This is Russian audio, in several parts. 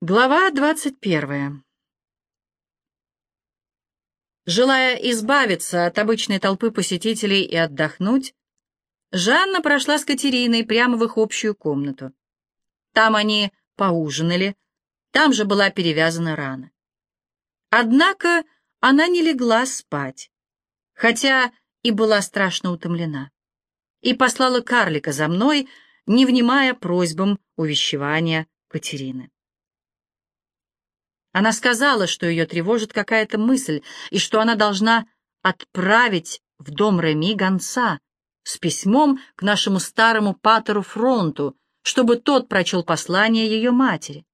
Глава двадцать первая. Желая избавиться от обычной толпы посетителей и отдохнуть, Жанна прошла с Катериной прямо в их общую комнату. Там они поужинали, там же была перевязана рана. Однако она не легла спать, хотя и была страшно утомлена, и послала карлика за мной, не внимая просьбам увещевания Катерины. Она сказала, что ее тревожит какая-то мысль, и что она должна отправить в дом Реми гонца с письмом к нашему старому патеру Фронту, чтобы тот прочел послание ее матери.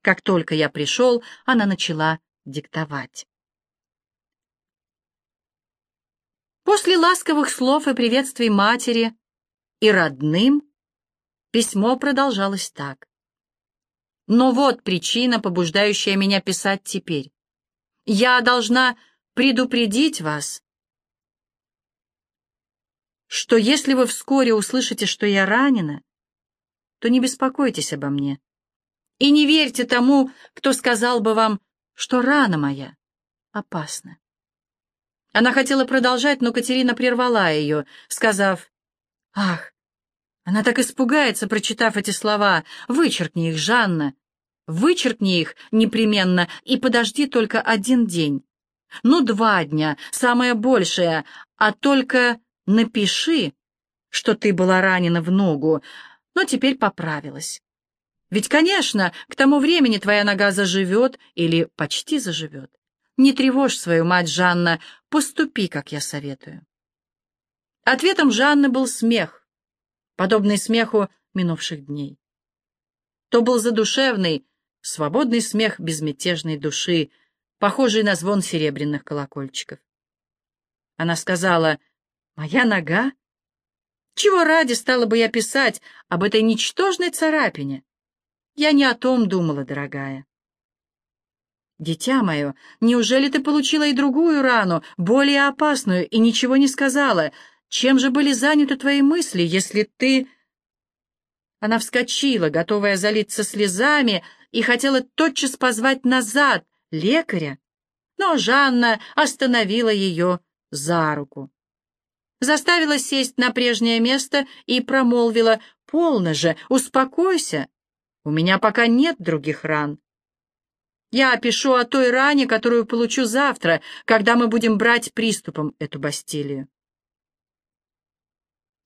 Как только я пришел, она начала диктовать. После ласковых слов и приветствий матери и родным письмо продолжалось так. Но вот причина, побуждающая меня писать теперь. Я должна предупредить вас, что если вы вскоре услышите, что я ранена, то не беспокойтесь обо мне. И не верьте тому, кто сказал бы вам, что рана моя опасна. Она хотела продолжать, но Катерина прервала ее, сказав, «Ах, она так испугается, прочитав эти слова. Вычеркни их, Жанна. Вычеркни их непременно и подожди только один день. Ну, два дня, самое большее, а только напиши, что ты была ранена в ногу, но теперь поправилась. Ведь, конечно, к тому времени твоя нога заживет или почти заживет. Не тревожь свою мать, Жанна, поступи, как я советую. Ответом Жанны был смех, подобный смеху минувших дней. То был задушевный, свободный смех безмятежной души, похожий на звон серебряных колокольчиков. Она сказала, «Моя нога? Чего ради стала бы я писать об этой ничтожной царапине? Я не о том думала, дорогая». «Дитя мое, неужели ты получила и другую рану, более опасную, и ничего не сказала? Чем же были заняты твои мысли, если ты...» Она вскочила, готовая залиться слезами, и хотела тотчас позвать назад лекаря, но Жанна остановила ее за руку. Заставила сесть на прежнее место и промолвила «Полно же, успокойся, у меня пока нет других ран. Я пишу о той ране, которую получу завтра, когда мы будем брать приступом эту Бастилию».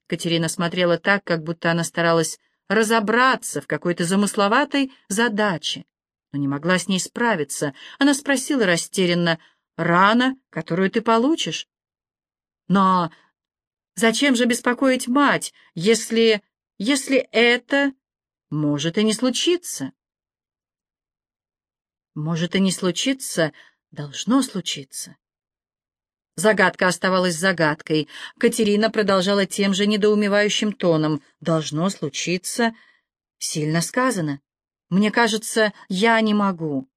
Катерина смотрела так, как будто она старалась разобраться в какой-то замысловатой задаче, но не могла с ней справиться. Она спросила растерянно, «Рана, которую ты получишь?» «Но зачем же беспокоить мать, если... если это может и не случиться?» «Может и не случиться, должно случиться». Загадка оставалась загадкой. Катерина продолжала тем же недоумевающим тоном. «Должно случиться...» «Сильно сказано. Мне кажется, я не могу.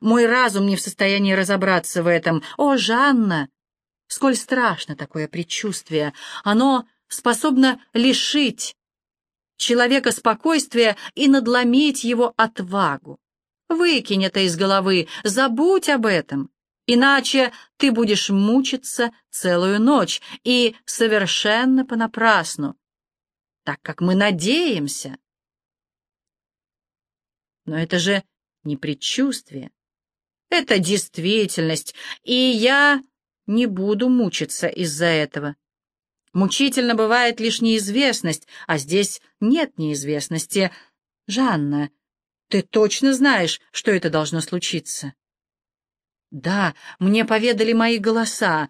Мой разум не в состоянии разобраться в этом. О, Жанна! Сколь страшно такое предчувствие! Оно способно лишить человека спокойствия и надломить его отвагу. Выкинь это из головы, забудь об этом. Иначе ты будешь мучиться целую ночь и совершенно понапрасну, так как мы надеемся. Но это же не предчувствие. Это действительность, и я не буду мучиться из-за этого. Мучительно бывает лишь неизвестность, а здесь нет неизвестности. Жанна, ты точно знаешь, что это должно случиться? Да, мне поведали мои голоса.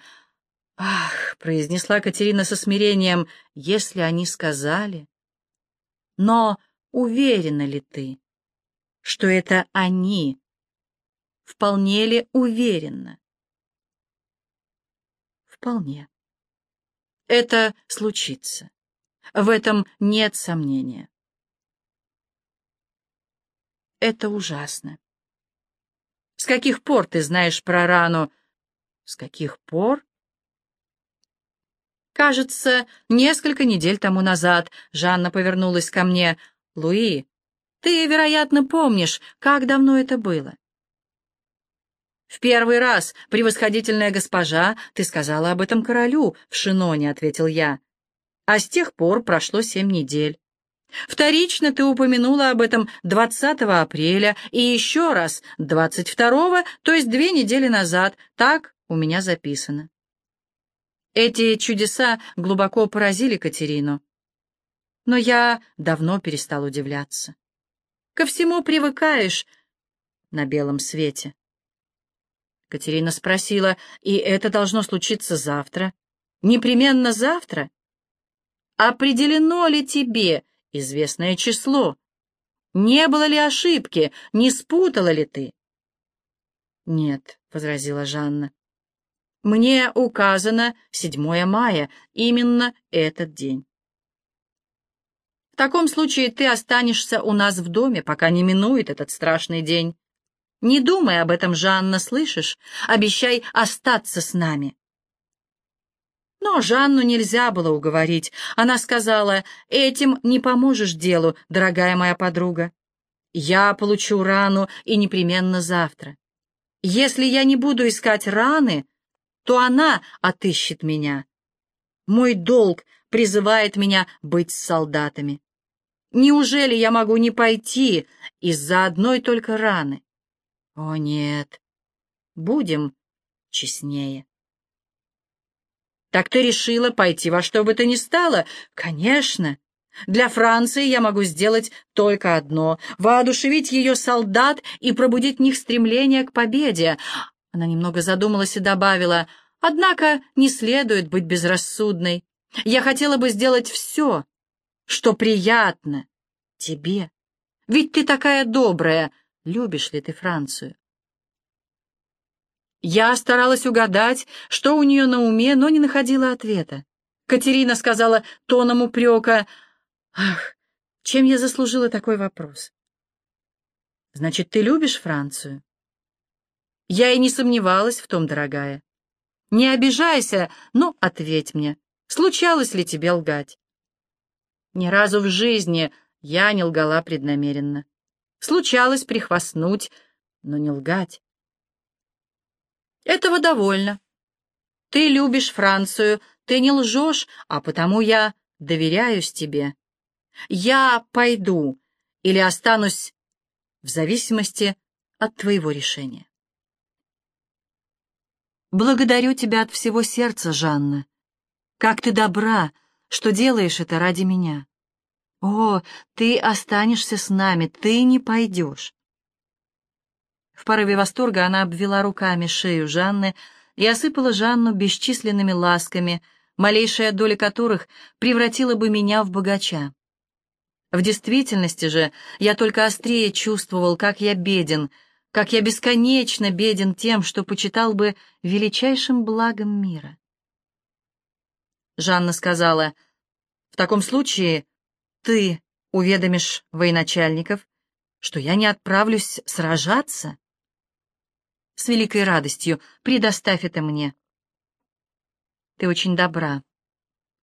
Ах, произнесла Катерина со смирением, если они сказали. Но уверена ли ты, что это они? Вполне ли уверенно? Вполне. Это случится. В этом нет сомнения. Это ужасно. С каких пор ты знаешь про рану? С каких пор? Кажется, несколько недель тому назад Жанна повернулась ко мне. Луи, Ты, вероятно, помнишь, как давно это было. «В первый раз, превосходительная госпожа, ты сказала об этом королю в Шиноне», — ответил я. «А с тех пор прошло семь недель. Вторично ты упомянула об этом 20 апреля и еще раз 22, то есть две недели назад. Так у меня записано». Эти чудеса глубоко поразили Катерину. Но я давно перестал удивляться. Ко всему привыкаешь на белом свете. Катерина спросила, и это должно случиться завтра? Непременно завтра? Определено ли тебе известное число? Не было ли ошибки? Не спутала ли ты? Нет, — возразила Жанна. Мне указано 7 мая, именно этот день. В таком случае ты останешься у нас в доме, пока не минует этот страшный день. Не думай об этом, Жанна, слышишь? Обещай остаться с нами. Но Жанну нельзя было уговорить. Она сказала, этим не поможешь делу, дорогая моя подруга. Я получу рану и непременно завтра. Если я не буду искать раны, то она отыщет меня. Мой долг призывает меня быть с солдатами. Неужели я могу не пойти из-за одной только раны? О, нет. Будем честнее. Так ты решила пойти во что бы то ни стало? Конечно. Для Франции я могу сделать только одно — воодушевить ее солдат и пробудить в них стремление к победе. Она немного задумалась и добавила, «Однако не следует быть безрассудной. Я хотела бы сделать все, что приятно тебе. Ведь ты такая добрая, любишь ли ты Францию. Я старалась угадать, что у нее на уме, но не находила ответа. Катерина сказала тоном упрека, «Ах, чем я заслужила такой вопрос?» «Значит, ты любишь Францию?» Я и не сомневалась в том, дорогая. Не обижайся, но ответь мне, случалось ли тебе лгать? Ни разу в жизни я не лгала преднамеренно. Случалось прихвастнуть, но не лгать. Этого довольно. Ты любишь Францию, ты не лжешь, а потому я доверяюсь тебе. Я пойду или останусь в зависимости от твоего решения. Благодарю тебя от всего сердца, Жанна. Как ты добра, что делаешь это ради меня. «О, ты останешься с нами, ты не пойдешь!» В порыве восторга она обвела руками шею Жанны и осыпала Жанну бесчисленными ласками, малейшая доля которых превратила бы меня в богача. В действительности же я только острее чувствовал, как я беден, как я бесконечно беден тем, что почитал бы величайшим благом мира. Жанна сказала, «В таком случае ты уведомишь военачальников, что я не отправлюсь сражаться? С великой радостью предоставь это мне. Ты очень добра.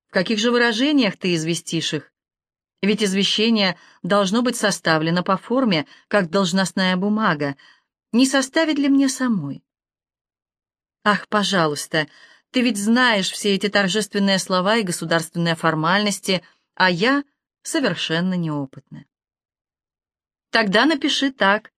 В каких же выражениях ты известишь их? Ведь извещение должно быть составлено по форме, как должностная бумага. Не составит ли мне самой? Ах, пожалуйста, ты ведь знаешь все эти торжественные слова и государственные формальности, а я совершенно неопытны. Тогда напиши так.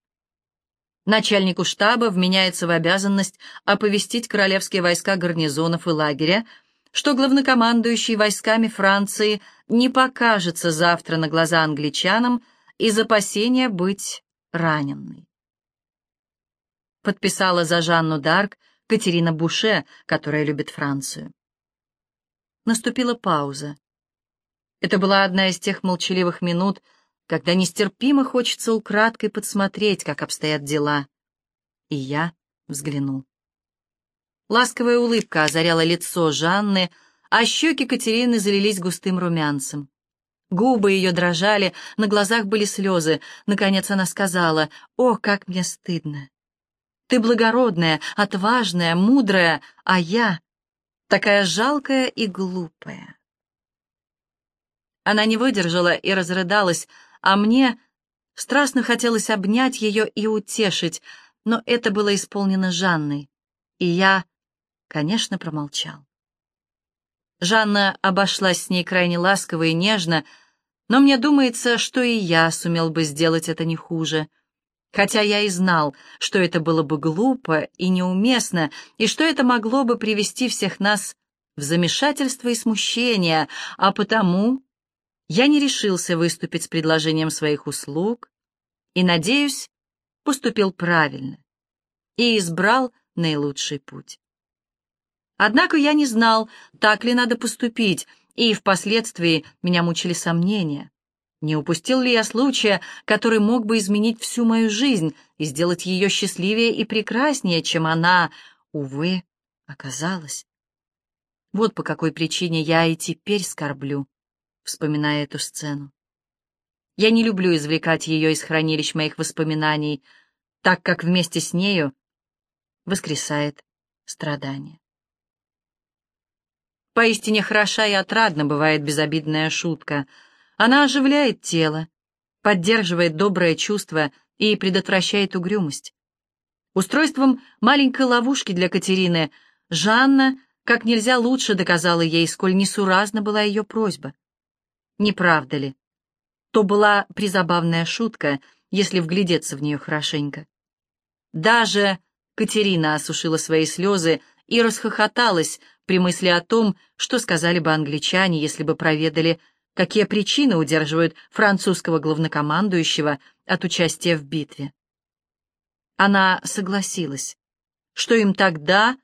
Начальнику штаба вменяется в обязанность оповестить королевские войска гарнизонов и лагеря, что главнокомандующий войсками Франции не покажется завтра на глаза англичанам из опасения быть раненной. Подписала за Жанну Дарк Катерина Буше, которая любит Францию. Наступила пауза. Это была одна из тех молчаливых минут, когда нестерпимо хочется украдкой подсмотреть, как обстоят дела. И я взглянул. Ласковая улыбка озаряла лицо Жанны, а щеки Катерины залились густым румянцем. Губы ее дрожали, на глазах были слезы. Наконец она сказала, «О, как мне стыдно! Ты благородная, отважная, мудрая, а я такая жалкая и глупая». Она не выдержала и разрыдалась, а мне Страстно хотелось обнять ее и утешить, но это было исполнено Жанной, и я, конечно, промолчал. Жанна обошлась с ней крайне ласково и нежно, но мне думается, что и я сумел бы сделать это не хуже, хотя я и знал, что это было бы глупо и неуместно, и что это могло бы привести всех нас в замешательство и смущение, а потому я не решился выступить с предложением своих услуг и, надеюсь, поступил правильно и избрал наилучший путь. Однако я не знал, так ли надо поступить, и впоследствии меня мучили сомнения. Не упустил ли я случая, который мог бы изменить всю мою жизнь и сделать ее счастливее и прекраснее, чем она, увы, оказалась? Вот по какой причине я и теперь скорблю, вспоминая эту сцену. Я не люблю извлекать ее из хранилищ моих воспоминаний, так как вместе с нею воскресает страдание. Поистине хороша и отрадна бывает безобидная шутка. Она оживляет тело, поддерживает доброе чувство и предотвращает угрюмость. Устройством маленькой ловушки для Катерины Жанна как нельзя лучше доказала ей, сколь несуразна была ее просьба. Не правда ли? То была призабавная шутка, если вглядеться в нее хорошенько. Даже Катерина осушила свои слезы и расхохоталась при мысли о том, что сказали бы англичане, если бы проведали, какие причины удерживают французского главнокомандующего от участия в битве. Она согласилась, что им тогда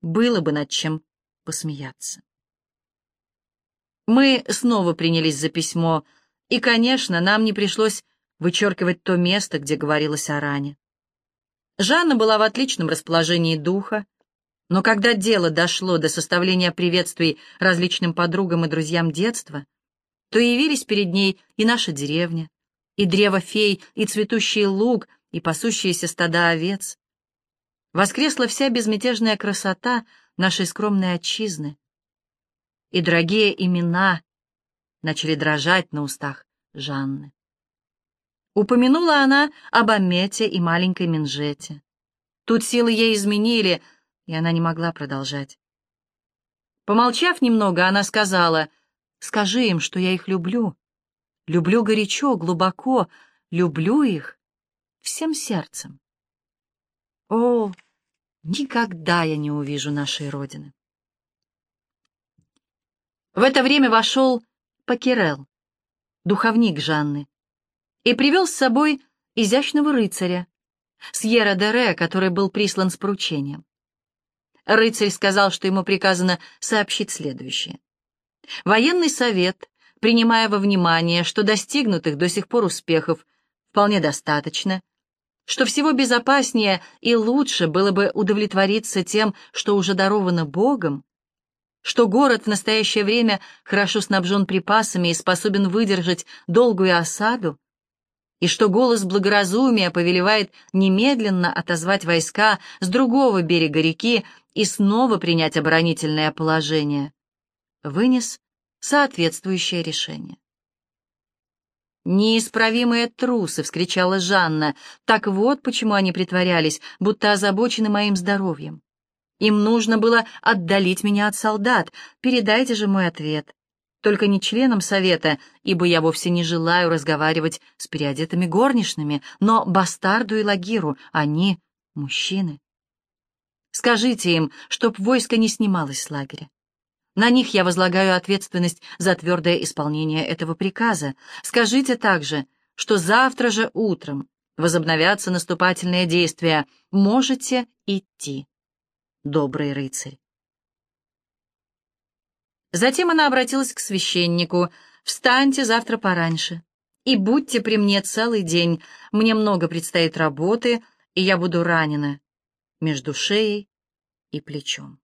было бы над чем посмеяться. Мы снова принялись за письмо, и, конечно, нам не пришлось вычеркивать то место, где говорилось о ране. Жанна была в отличном расположении духа, но когда дело дошло до составления приветствий различным подругам и друзьям детства, то явились перед ней и наша деревня, и древо фей, и цветущий луг, и пасущиеся стада овец. Воскресла вся безмятежная красота нашей скромной отчизны, и дорогие имена начали дрожать на устах Жанны. Упомянула она об Амете и маленькой Минжете. Тут силы ей изменили — и она не могла продолжать. Помолчав немного, она сказала, «Скажи им, что я их люблю. Люблю горячо, глубоко, люблю их всем сердцем. О, никогда я не увижу нашей Родины». В это время вошел Пакерел, духовник Жанны, и привел с собой изящного рыцаря, Сьерра Дере, который был прислан с поручением. Рыцарь сказал, что ему приказано сообщить следующее. Военный совет, принимая во внимание, что достигнутых до сих пор успехов вполне достаточно, что всего безопаснее и лучше было бы удовлетвориться тем, что уже даровано Богом, что город в настоящее время хорошо снабжен припасами и способен выдержать долгую осаду, и что голос благоразумия повелевает немедленно отозвать войска с другого берега реки и снова принять оборонительное положение, вынес соответствующее решение. «Неисправимые трусы!» — вскричала Жанна. «Так вот почему они притворялись, будто озабочены моим здоровьем. Им нужно было отдалить меня от солдат. Передайте же мой ответ. Только не членам совета, ибо я вовсе не желаю разговаривать с переодетыми горничными, но бастарду и лагиру, они — мужчины. Скажите им, чтоб войско не снималось с лагеря. На них я возлагаю ответственность за твердое исполнение этого приказа. Скажите также, что завтра же утром возобновятся наступательные действия. Можете идти, добрый рыцарь. Затем она обратилась к священнику. «Встаньте завтра пораньше и будьте при мне целый день. Мне много предстоит работы, и я буду ранена между шеей и плечом.